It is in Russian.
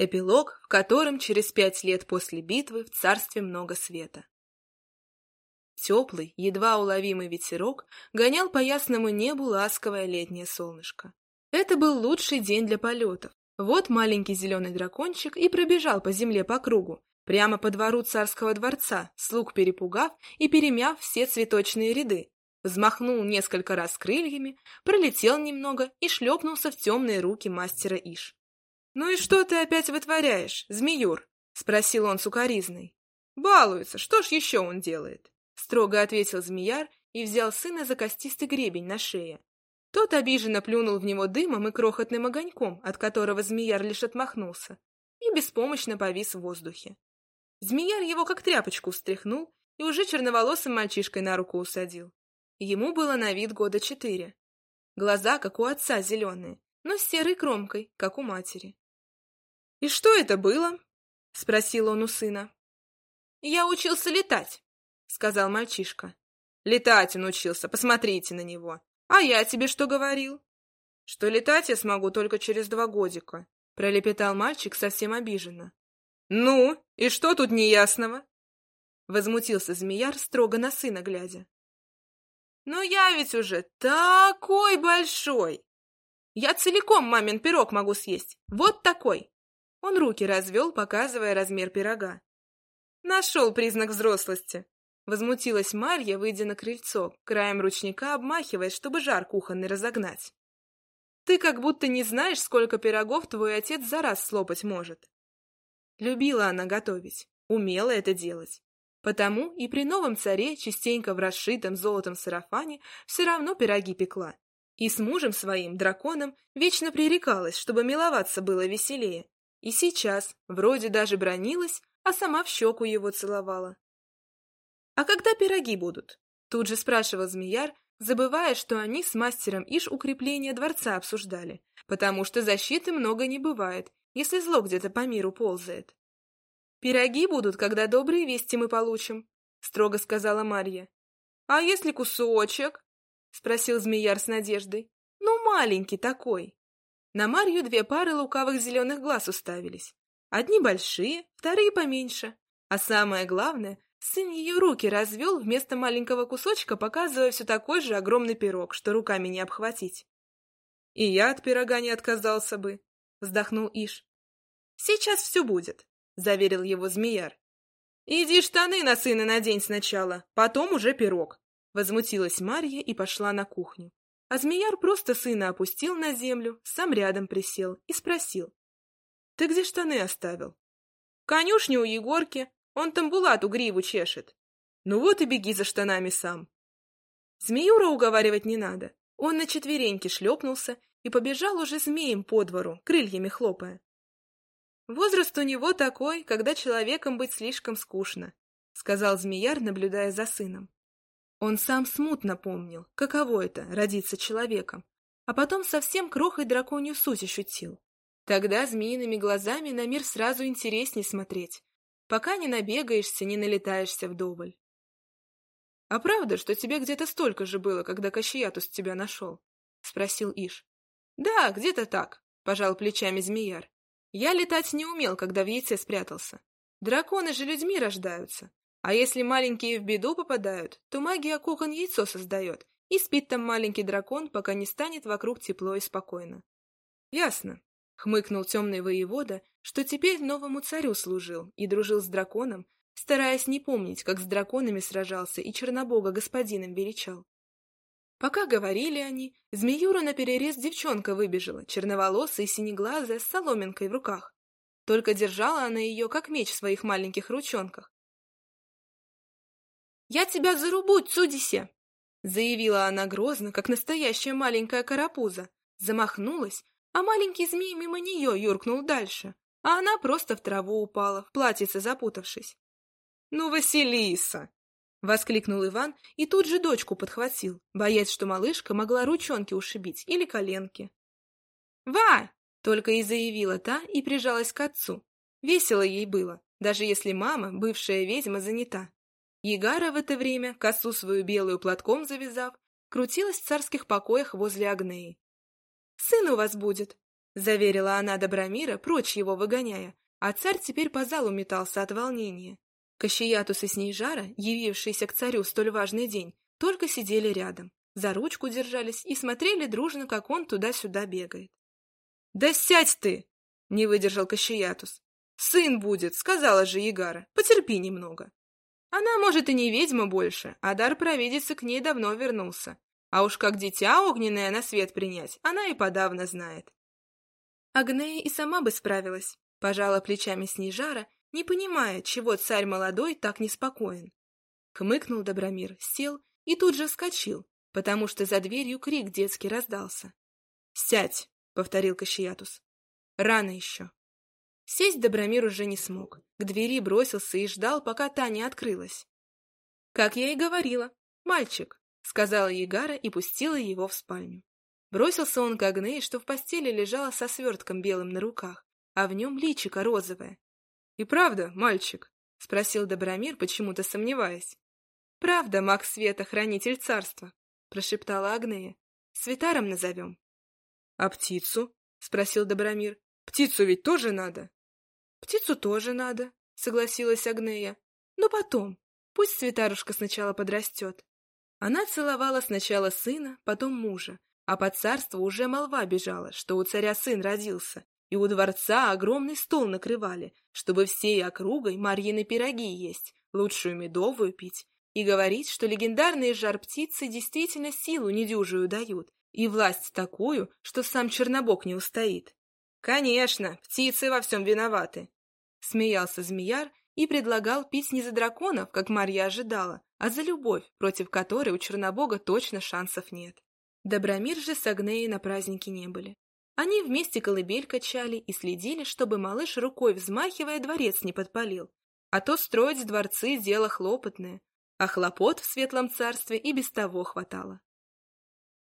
Эпилог, в котором через пять лет после битвы в царстве много света. Теплый, едва уловимый ветерок гонял по ясному небу ласковое летнее солнышко. Это был лучший день для полетов. Вот маленький зеленый дракончик и пробежал по земле по кругу, прямо по двору царского дворца, слуг перепугав и перемяв все цветочные ряды. Взмахнул несколько раз крыльями, пролетел немного и шлепнулся в темные руки мастера Иш. «Ну и что ты опять вытворяешь, змеюр?» — спросил он сукоризной. «Балуется, что ж еще он делает?» — строго ответил змеяр и взял сына за костистый гребень на шее. Тот обиженно плюнул в него дымом и крохотным огоньком, от которого змеяр лишь отмахнулся, и беспомощно повис в воздухе. Змеяр его как тряпочку встряхнул и уже черноволосым мальчишкой на руку усадил. Ему было на вид года четыре. Глаза, как у отца, зеленые, но с серой кромкой, как у матери. «И что это было?» — спросил он у сына. «Я учился летать», — сказал мальчишка. «Летать он учился, посмотрите на него. А я тебе что говорил?» «Что летать я смогу только через два годика», — пролепетал мальчик совсем обиженно. «Ну, и что тут неясного?» Возмутился змеяр, строго на сына глядя. «Но я ведь уже такой большой! Я целиком мамин пирог могу съесть, вот такой!» Он руки развел, показывая размер пирога. «Нашел признак взрослости!» Возмутилась Марья, выйдя на крыльцо, краем ручника обмахиваясь, чтобы жар кухонный разогнать. «Ты как будто не знаешь, сколько пирогов твой отец за раз слопать может». Любила она готовить, умела это делать. Потому и при новом царе, частенько в расшитом золотом сарафане, все равно пироги пекла. И с мужем своим, драконом, вечно пререкалась, чтобы миловаться было веселее, и сейчас вроде даже бронилась, а сама в щеку его целовала. «А когда пироги будут?» Тут же спрашивал Змеяр, забывая, что они с мастером Иш укрепление дворца обсуждали, потому что защиты много не бывает, если зло где-то по миру ползает. «Пироги будут, когда добрые вести мы получим», — строго сказала Марья. «А если кусочек?» — спросил Змеяр с надеждой. «Ну, маленький такой». На Марью две пары лукавых зеленых глаз уставились. Одни большие, вторые поменьше. А самое главное, сын ее руки развел вместо маленького кусочка, показывая все такой же огромный пирог, что руками не обхватить. «И я от пирога не отказался бы», — вздохнул Иш. «Сейчас все будет», — заверил его змеяр. «Иди штаны на сына надень сначала, потом уже пирог», — возмутилась Марья и пошла на кухню. А змеяр просто сына опустил на землю, сам рядом присел и спросил. — Ты где штаны оставил? — Конюшню у Егорки, он там булату гриву чешет. Ну вот и беги за штанами сам. Змеюра уговаривать не надо. Он на четвереньки шлепнулся и побежал уже змеем по двору, крыльями хлопая. Возраст у него такой, когда человеком быть слишком скучно, — сказал змеяр, наблюдая за сыном. Он сам смутно помнил, каково это — родиться человеком, а потом совсем крохой драконью суть ощутил. Тогда змеиными глазами на мир сразу интересней смотреть, пока не набегаешься, не налетаешься вдоволь. — А правда, что тебе где-то столько же было, когда Кащиятус тебя нашел? — спросил Иш. — Да, где-то так, — пожал плечами змеяр. Я летать не умел, когда в яйце спрятался. Драконы же людьми рождаются, а если маленькие в беду попадают, то магия кокон яйцо создает, и спит там маленький дракон, пока не станет вокруг тепло и спокойно. — Ясно, — хмыкнул темный воевода, что теперь новому царю служил и дружил с драконом, стараясь не помнить, как с драконами сражался и Чернобога господином величал. Пока говорили они, змеюра наперерез девчонка выбежала, черноволосая и синеглазая, с соломинкой в руках. Только держала она ее, как меч в своих маленьких ручонках, «Я тебя зарубу, Цудисе!» Заявила она грозно, как настоящая маленькая карапуза. Замахнулась, а маленький змей мимо нее юркнул дальше, а она просто в траву упала, в платьице запутавшись. «Ну, Василиса!» — воскликнул Иван и тут же дочку подхватил, боясь, что малышка могла ручонки ушибить или коленки. «Ва!» — только и заявила та и прижалась к отцу. Весело ей было, даже если мама, бывшая ведьма, занята. Егара в это время, косу свою белую платком завязав, крутилась в царских покоях возле Агнеи. «Сын у вас будет!» — заверила она Добромира, прочь его выгоняя, а царь теперь по залу метался от волнения. Кащиятус и Снейжара, явившиеся к царю в столь важный день, только сидели рядом, за ручку держались и смотрели дружно, как он туда-сюда бегает. — Да сядь ты! — не выдержал Кащиятус. — Сын будет, сказала же Ягара, потерпи немного. Она, может, и не ведьма больше, а дар провидицы к ней давно вернулся. А уж как дитя огненное на свет принять, она и подавно знает. Агнея и сама бы справилась, пожала плечами Снежара, не понимая, чего царь молодой так неспокоен. Хмыкнул Добромир, сел и тут же вскочил, потому что за дверью крик детский раздался. «Сядь!» — повторил Кащиятус. «Рано еще». Сесть Добромир уже не смог. К двери бросился и ждал, пока та не открылась. «Как я и говорила, мальчик», — сказала Егара и пустила его в спальню. Бросился он к Агнее, что в постели лежала со свертком белым на руках, а в нем личико розовое. «И правда, мальчик?» — спросил Добромир, почему-то сомневаясь. «Правда, маг света, хранитель царства», — прошептала Агнея. «Светаром назовем». «А птицу?» — спросил Добромир. «Птицу ведь тоже надо». «Птицу тоже надо», — согласилась Агнея. «Но потом. Пусть Светарушка сначала подрастет». Она целовала сначала сына, потом мужа, а по царству уже молва бежала, что у царя сын родился, и у дворца огромный стол накрывали, чтобы всей округой Марьины пироги есть, лучшую медовую пить, и говорить, что легендарные жар-птицы действительно силу недюжую дают, и власть такую, что сам Чернобог не устоит. «Конечно, птицы во всем виноваты!» Смеялся змеяр и предлагал пить не за драконов, как Марья ожидала, а за любовь, против которой у Чернобога точно шансов нет. Добромир же с Агнеей на празднике не были. Они вместе колыбель качали и следили, чтобы малыш рукой взмахивая дворец не подпалил. А то строить дворцы — дело хлопотное, а хлопот в светлом царстве и без того хватало.